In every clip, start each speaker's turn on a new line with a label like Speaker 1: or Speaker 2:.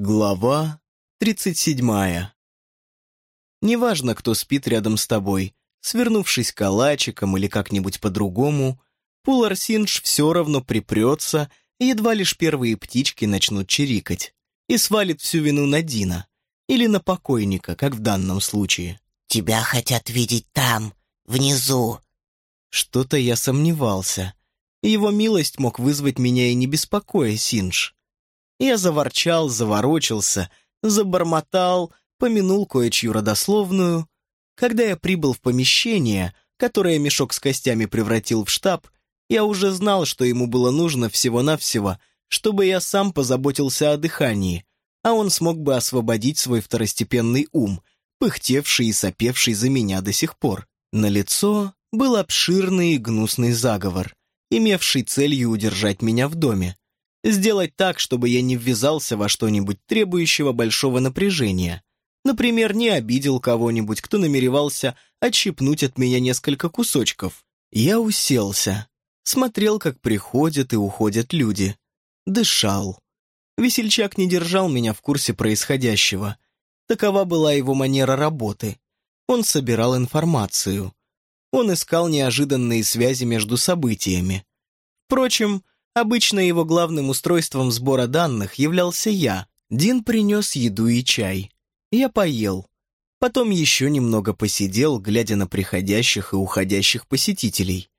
Speaker 1: Глава 37. Неважно, кто спит рядом с тобой, свернувшись калачиком или как-нибудь по-другому, Пулар Синдж все равно припрется, и едва лишь первые птички начнут чирикать, и свалит всю вину на Дина, или на покойника, как в данном случае.
Speaker 2: «Тебя хотят видеть там, внизу».
Speaker 1: Что-то я сомневался. Его милость мог вызвать меня и не беспокоя, Синдж. Я заворчал, заворочился, забормотал, помянул кое-чью родословную. Когда я прибыл в помещение, которое мешок с костями превратил в штаб, я уже знал, что ему было нужно всего-навсего, чтобы я сам позаботился о дыхании, а он смог бы освободить свой второстепенный ум, пыхтевший и сопевший за меня до сих пор. На лицо был обширный и гнусный заговор, имевший целью удержать меня в доме, Сделать так, чтобы я не ввязался во что-нибудь требующего большого напряжения. Например, не обидел кого-нибудь, кто намеревался отщипнуть от меня несколько кусочков. Я уселся, смотрел, как приходят и уходят люди. Дышал. Весельчак не держал меня в курсе происходящего. Такова была его манера работы. Он собирал информацию. Он искал неожиданные связи между событиями. Впрочем, Обычно его главным устройством сбора данных являлся я. Дин принес еду и чай. Я поел. Потом еще немного посидел, глядя на приходящих и уходящих посетителей.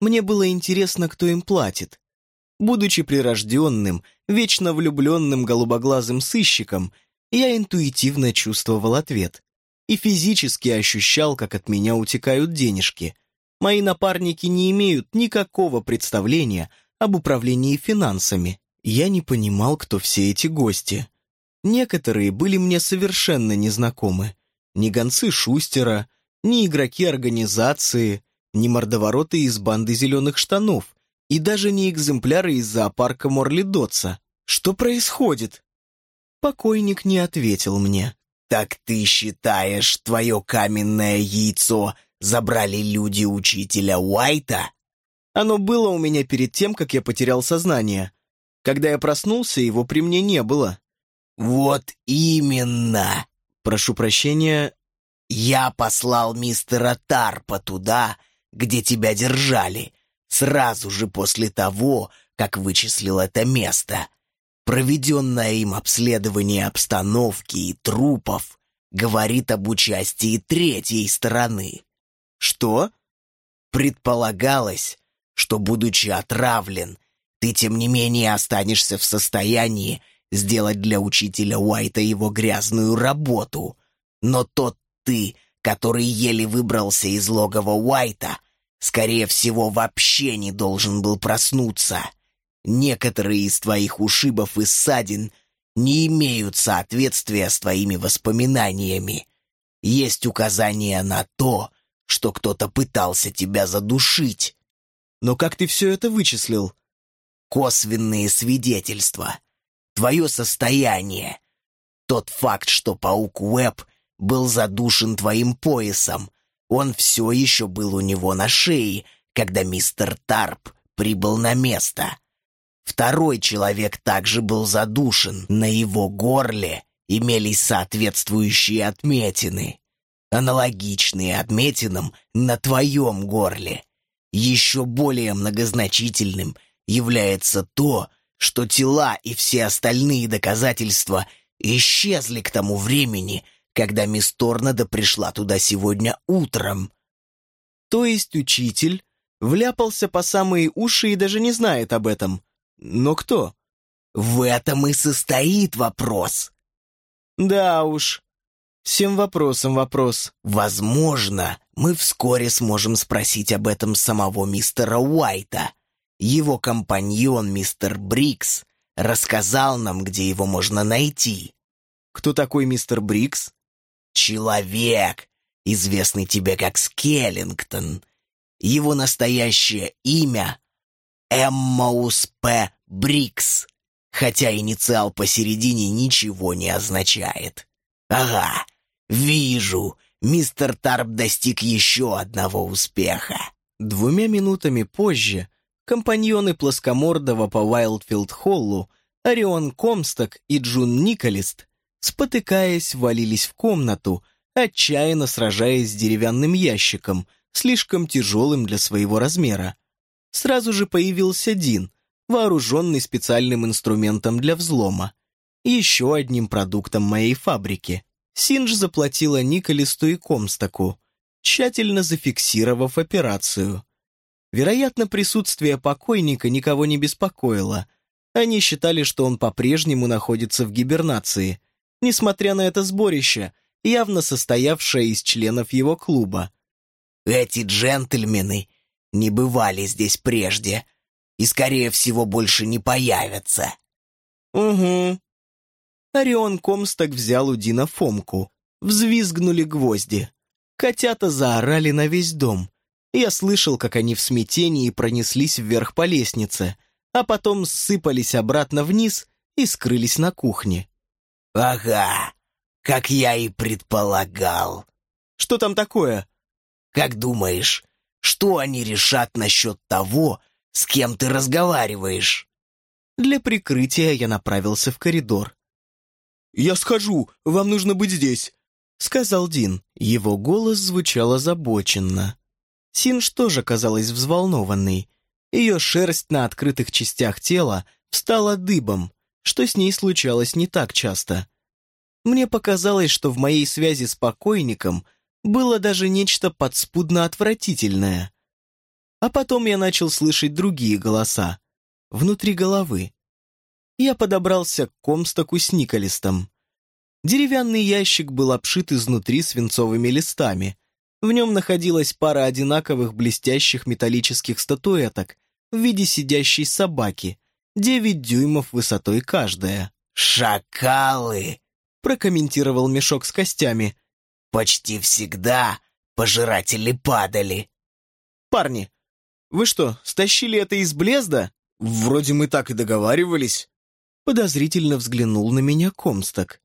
Speaker 1: Мне было интересно, кто им платит. Будучи прирожденным, вечно влюбленным голубоглазым сыщиком, я интуитивно чувствовал ответ. И физически ощущал, как от меня утекают денежки. Мои напарники не имеют никакого представления об управлении финансами. Я не понимал, кто все эти гости. Некоторые были мне совершенно незнакомы. Ни гонцы Шустера, ни игроки организации, ни мордовороты из банды зеленых штанов, и даже не экземпляры из зоопарка Морли Дотса. Что происходит? Покойник не ответил мне.
Speaker 2: «Так ты считаешь, твое каменное яйцо забрали люди учителя Уайта?»
Speaker 1: Оно было у меня перед тем, как я потерял сознание. Когда я проснулся, его при мне не было.
Speaker 2: «Вот именно!»
Speaker 1: Прошу прощения.
Speaker 2: «Я послал мистера Тарпа туда, где тебя держали, сразу же после того, как вычислил это место. Проведенное им обследование обстановки и трупов говорит об участии третьей стороны».
Speaker 1: «Что?»
Speaker 2: «Предполагалось, что, будучи отравлен, ты, тем не менее, останешься в состоянии сделать для учителя Уайта его грязную работу. Но тот ты, который еле выбрался из логова Уайта, скорее всего, вообще не должен был проснуться. Некоторые из твоих ушибов и ссадин не имеют соответствия с твоими воспоминаниями. Есть указания на то, что кто-то пытался тебя задушить.
Speaker 1: Но как ты все это вычислил?
Speaker 2: Косвенные свидетельства. Твое состояние. Тот факт, что паук Уэб был задушен твоим поясом. Он все еще был у него на шее, когда мистер Тарп прибыл на место. Второй человек также был задушен. На его горле имелись соответствующие отметины, аналогичные отметинам на твоем горле. Еще более многозначительным является то, что тела и все остальные доказательства исчезли к тому времени, когда мисс Торнадо пришла туда сегодня утром.
Speaker 1: То есть учитель вляпался по самые уши и даже не знает об этом. Но кто?
Speaker 2: В этом и состоит вопрос.
Speaker 1: Да уж. Всем вопросам вопрос.
Speaker 2: Возможно, мы вскоре сможем спросить об этом самого мистера Уайта. Его компаньон мистер Брикс рассказал нам, где его можно найти.
Speaker 1: Кто такой мистер Брикс?
Speaker 2: Человек, известный тебе как Скеллингтон. Его настоящее имя — Эммаус П. Брикс, хотя инициал посередине ничего не означает. Ага, вижу, мистер Тарп достиг еще одного успеха.
Speaker 1: Двумя минутами позже компаньоны Плоскомордого по Уайлдфилд-Холлу Орион Комсток и Джун Николист, спотыкаясь, валились в комнату, отчаянно сражаясь с деревянным ящиком, слишком тяжелым для своего размера. Сразу же появился Дин, вооруженный специальным инструментом для взлома, еще одним продуктом моей фабрики. Синдж заплатила Николисту и Комстоку, тщательно зафиксировав операцию. Вероятно, присутствие покойника никого не беспокоило. Они считали, что он по-прежнему находится в гибернации, несмотря на это сборище, явно состоявшее из членов его клуба.
Speaker 2: «Эти джентльмены не бывали здесь прежде и, скорее всего, больше не появятся».
Speaker 1: «Угу». Орион Комсток взял у Дина Фомку. Взвизгнули гвозди. Котята заорали на весь дом. Я слышал, как они в смятении пронеслись вверх по лестнице, а потом сыпались обратно вниз и скрылись на кухне.
Speaker 2: «Ага, как я и предполагал».
Speaker 1: «Что там такое?»
Speaker 2: «Как думаешь, что они решат насчет того, с кем ты разговариваешь?»
Speaker 1: Для прикрытия я направился в коридор.
Speaker 3: «Я схожу, вам нужно быть здесь», —
Speaker 1: сказал Дин. Его голос звучал озабоченно. Синж тоже казалась взволнованной. Ее шерсть на открытых частях тела встала дыбом, что с ней случалось не так часто. Мне показалось, что в моей связи с покойником было даже нечто подспудно отвратительное. А потом я начал слышать другие голоса, внутри головы. Я подобрался к комстоку с Николистом. Деревянный ящик был обшит изнутри свинцовыми листами. В нем находилась пара одинаковых блестящих металлических статуэток в виде сидящей собаки, девять дюймов высотой каждая.
Speaker 2: «Шакалы!» — прокомментировал мешок с костями. «Почти всегда пожиратели падали».
Speaker 1: «Парни, вы что, стащили это из Блезда?»
Speaker 3: «Вроде мы так и договаривались».
Speaker 1: Подозрительно взглянул на меня Комсток.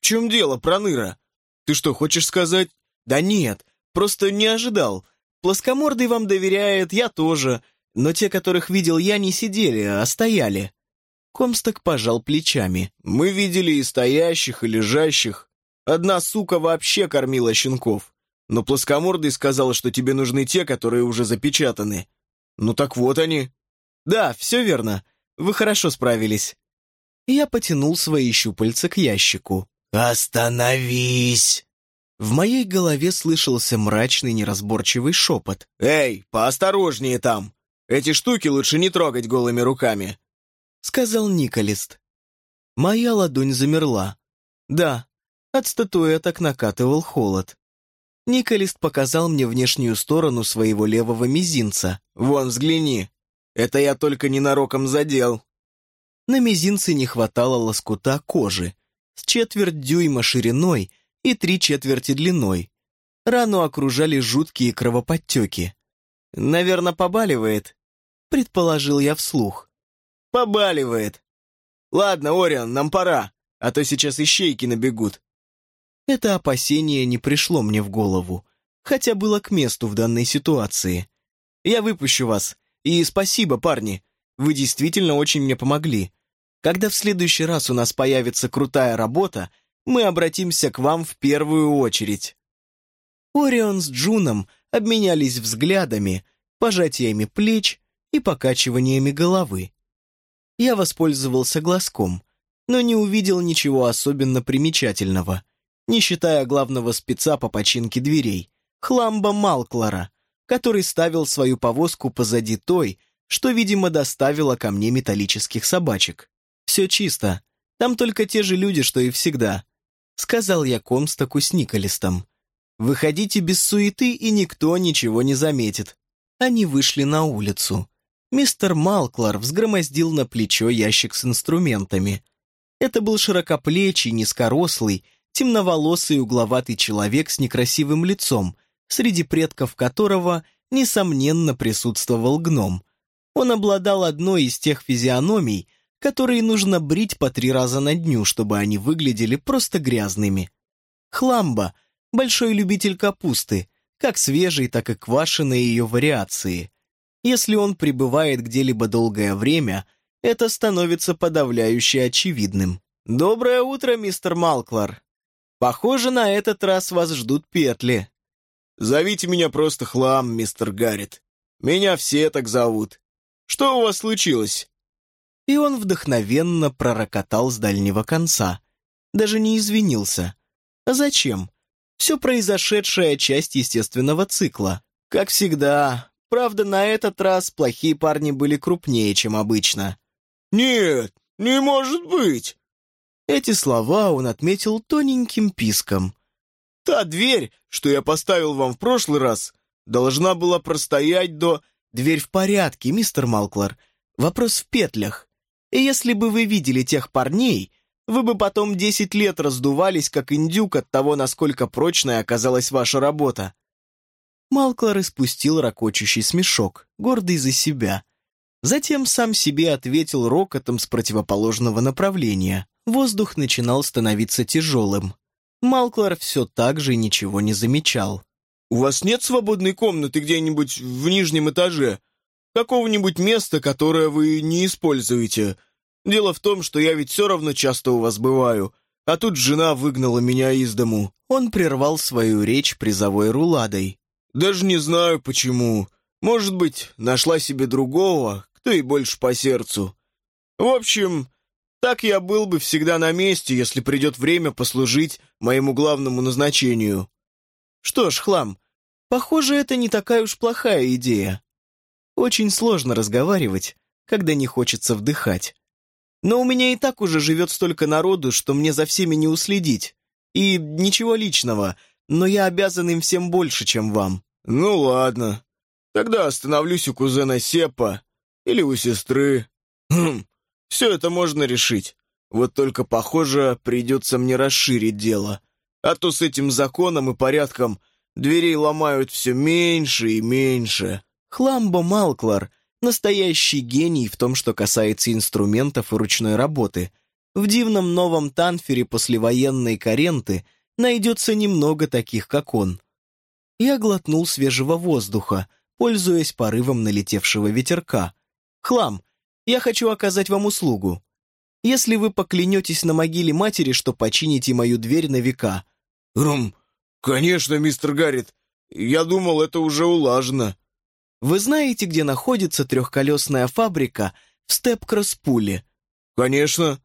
Speaker 3: «В чем дело, Проныра? Ты что, хочешь сказать?»
Speaker 1: «Да нет, просто не ожидал. Плоскомордый вам доверяет, я тоже. Но те, которых видел я, не сидели, а стояли». Комсток пожал плечами.
Speaker 3: «Мы видели и стоящих, и лежащих. Одна сука вообще кормила щенков. Но плоскомордый сказал, что тебе нужны те, которые уже запечатаны. Ну так вот они».
Speaker 1: «Да, все верно. Вы хорошо справились». Я потянул свои щупальца к ящику.
Speaker 2: «Остановись!»
Speaker 1: В моей голове слышался мрачный неразборчивый шепот.
Speaker 3: «Эй, поосторожнее там! Эти штуки лучше не трогать голыми руками!»
Speaker 1: Сказал Николист. Моя ладонь замерла. Да, от статуэток накатывал холод. Николист показал мне внешнюю сторону своего левого мизинца.
Speaker 3: «Вон, взгляни! Это я только ненароком задел!»
Speaker 1: На мизинце не хватало лоскута кожи, с четверть дюйма шириной и три четверти длиной. Рану окружали жуткие кровоподтеки. «Наверное, побаливает», — предположил я вслух.
Speaker 3: «Побаливает. Ладно, Орион, нам пора, а то сейчас ищейки набегут».
Speaker 1: Это опасение не пришло мне в голову, хотя было к месту в данной ситуации. «Я выпущу вас, и спасибо, парни, вы действительно очень мне помогли. Когда в следующий раз у нас появится крутая работа, мы обратимся к вам в первую очередь». Орион с Джуном обменялись взглядами, пожатиями плеч и покачиваниями головы. Я воспользовался глазком, но не увидел ничего особенно примечательного, не считая главного спеца по починке дверей, Хламба Малклара, который ставил свою повозку позади той, что, видимо, доставила ко мне металлических собачек. «Все чисто. Там только те же люди, что и всегда», — сказал я Комстоку с Николистом. «Выходите без суеты, и никто ничего не заметит». Они вышли на улицу. Мистер Малклар взгромоздил на плечо ящик с инструментами. Это был широкоплечий, низкорослый, темноволосый угловатый человек с некрасивым лицом, среди предков которого, несомненно, присутствовал гном. Он обладал одной из тех физиономий, которые нужно брить по три раза на дню, чтобы они выглядели просто грязными. Хламба – большой любитель капусты, как свежей, так и квашеной ее вариации. Если он пребывает где-либо долгое время, это становится подавляюще очевидным. «Доброе утро, мистер Малклар. Похоже, на этот раз вас ждут петли».
Speaker 3: «Зовите меня просто Хлам, мистер Гаррит. Меня все так зовут. Что у вас случилось?»
Speaker 1: И он вдохновенно пророкотал с дальнего конца. Даже не извинился. А зачем? Все произошедшее часть естественного цикла. Как всегда. Правда, на этот раз плохие парни были крупнее, чем обычно.
Speaker 3: «Нет, не может быть!»
Speaker 1: Эти слова он отметил тоненьким писком.
Speaker 3: «Та дверь, что я поставил вам в прошлый раз, должна была простоять до...»
Speaker 1: «Дверь в порядке, мистер Малклар. Вопрос в петлях. Если бы вы видели тех парней, вы бы потом десять лет раздувались, как индюк от того, насколько прочной оказалась ваша работа». Малклар испустил ракочущий смешок, гордый за себя. Затем сам себе ответил рокотом с противоположного направления. Воздух начинал становиться тяжелым. Малклар все так же ничего не замечал.
Speaker 3: «У вас нет свободной комнаты где-нибудь в нижнем этаже? Какого-нибудь места, которое вы не используете? Дело в том, что я ведь все равно часто у вас бываю, а тут жена выгнала меня из дому».
Speaker 1: Он прервал свою речь призовой руладой.
Speaker 3: «Даже не знаю, почему. Может быть, нашла себе другого, кто и больше по сердцу. В общем, так я был бы всегда на месте, если придет время послужить моему главному назначению.
Speaker 1: Что ж, хлам, похоже, это не такая уж плохая идея. Очень сложно разговаривать, когда не хочется вдыхать. Но у меня и так уже живет столько народу, что мне за всеми не уследить. И ничего личного, но я обязан им всем больше, чем вам.
Speaker 3: Ну ладно, тогда остановлюсь у кузена Сеппа или у сестры. Хм, все это можно решить. Вот только, похоже, придется мне расширить дело. А то с этим законом и порядком дверей ломают все меньше и меньше.
Speaker 1: Хламбо Малклар — настоящий гений в том, что касается инструментов и ручной работы. В дивном новом Танфере послевоенной Каренты найдется немного таких, как он. Я глотнул свежего воздуха, пользуясь порывом налетевшего ветерка. «Хлам, я хочу оказать вам услугу. Если вы поклянетесь на могиле матери, что почините мою дверь на века».
Speaker 3: «Рум, конечно, мистер Гаррит. Я думал, это уже улажено».
Speaker 1: «Вы знаете, где находится трехколесная фабрика в Степкросс-Пуле?»
Speaker 3: «Конечно».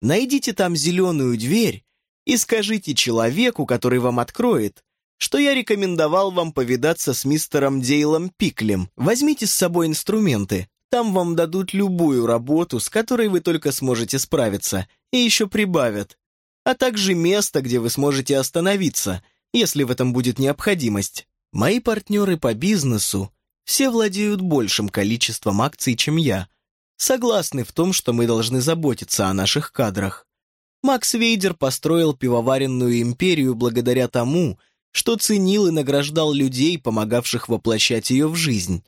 Speaker 1: «Найдите там зеленую дверь и скажите человеку, который вам откроет, что я рекомендовал вам повидаться с мистером Дейлом Пиклем. Возьмите с собой инструменты. Там вам дадут любую работу, с которой вы только сможете справиться, и еще прибавят. А также место, где вы сможете остановиться, если в этом будет необходимость. Мои партнеры по бизнесу все владеют большим количеством акций, чем я. Согласны в том, что мы должны заботиться о наших кадрах. Макс Вейдер построил пивоваренную империю благодаря тому, что ценил и награждал людей, помогавших воплощать ее в жизнь.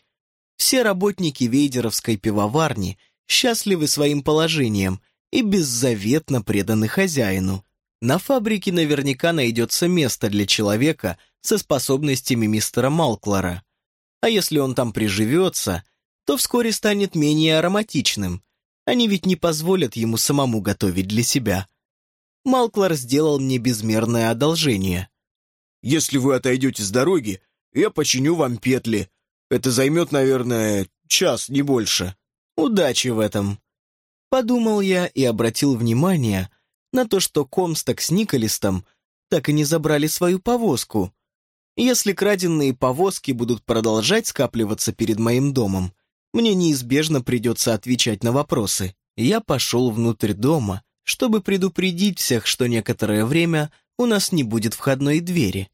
Speaker 1: Все работники Вейдеровской пивоварни счастливы своим положением и беззаветно преданы хозяину. На фабрике наверняка найдется место для человека со способностями мистера Малклара. А если он там приживется, то вскоре станет менее ароматичным. Они ведь не позволят ему самому готовить для себя. Малклар сделал мне безмерное одолжение.
Speaker 3: «Если вы отойдете с дороги, я починю вам петли, это займет, наверное, час, не больше.
Speaker 1: Удачи в этом. Подумал я и обратил внимание на то, что Комсток с Николистом так и не забрали свою повозку. Если краденные повозки будут продолжать скапливаться перед моим домом, мне неизбежно придется отвечать на вопросы. Я пошел внутрь дома, чтобы предупредить всех, что некоторое время у нас не будет входной двери.